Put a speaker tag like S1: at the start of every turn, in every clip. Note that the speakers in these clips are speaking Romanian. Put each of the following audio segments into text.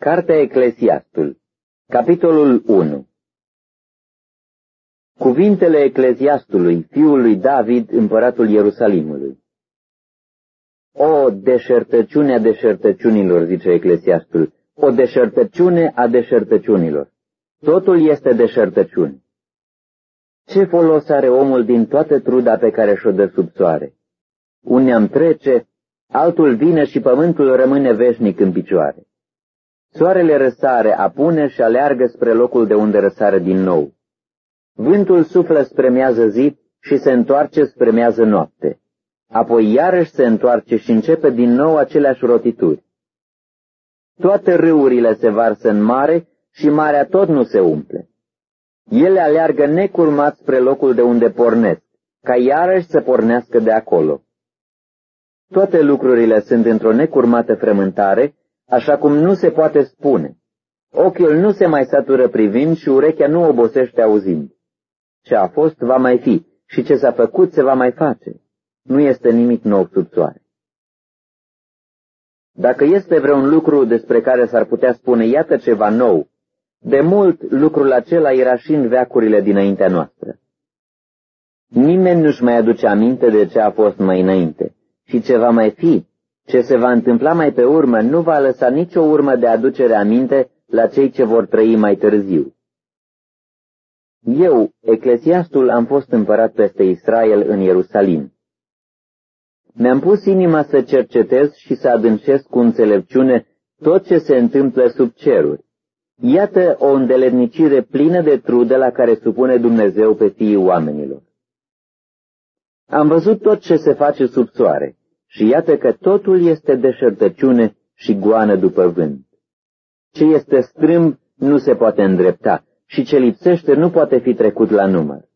S1: Cartea Eclesiastul Capitolul 1 Cuvintele Ecleziastului, fiul lui David, împăratul Ierusalimului O deșertăciune a deșertăciunilor, zice Eclesiastul, o deșertăciune a deșertăciunilor. Totul este deșertăciune. Ce folos are omul din toată truda pe care și-o dă sub soare? Un neam trece, altul vine și pământul rămâne veșnic în picioare. Soarele răsare, apune și aleargă spre locul de unde răsare din nou. Vântul suflă spre mează zi și se întoarce spre mează noapte. Apoi iarăși se întoarce și începe din nou aceleași rotituri. Toate râurile se varsă în mare și marea tot nu se umple. Ele aleargă necurmat spre locul de unde pornesc, ca iarăși să pornească de acolo. Toate lucrurile sunt într-o necurmată frământare așa cum nu se poate spune. Ochiul nu se mai satură privind și urechea nu obosește auzind. Ce a fost va mai fi și ce s-a făcut se va mai face. Nu este nimic nou sub soare. Dacă este vreun lucru despre care s-ar putea spune iată ceva nou, de mult lucrul acela era și în veacurile dinaintea noastră. Nimeni nu-și mai aduce aminte de ce a fost mai înainte și ce va mai fi ce se va întâmpla mai pe urmă nu va lăsa nicio urmă de aducere aminte la cei ce vor trăi mai târziu. Eu, eclesiastul, am fost împărat peste Israel în Ierusalim. Mi-am pus inima să cercetez și să adâncesc cu înțelepciune tot ce se întâmplă sub ceruri. Iată o îndeletnicire plină de trudă la care supune Dumnezeu pe fiii oamenilor. Am văzut tot ce se face sub soare și iată că totul este deșertăciune și goană după vânt. Ce este strâmb nu se poate îndrepta și ce lipsește nu poate fi trecut la număr.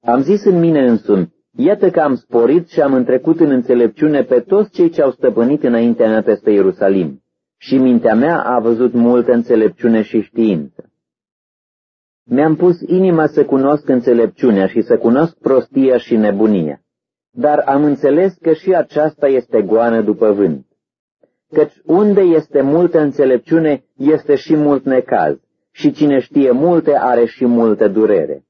S1: Am zis în mine însumi, iată că am sporit și am întrecut în înțelepciune pe toți cei ce au stăpânit înaintea mea peste Ierusalim, și mintea mea a văzut multă înțelepciune și știință. Mi-am pus inima să cunosc înțelepciunea și să cunosc prostia și nebunia dar am înțeles că și aceasta este goană după vânt. Căci unde este multă înțelepciune, este și mult necaz, și cine știe multe are și multă durere.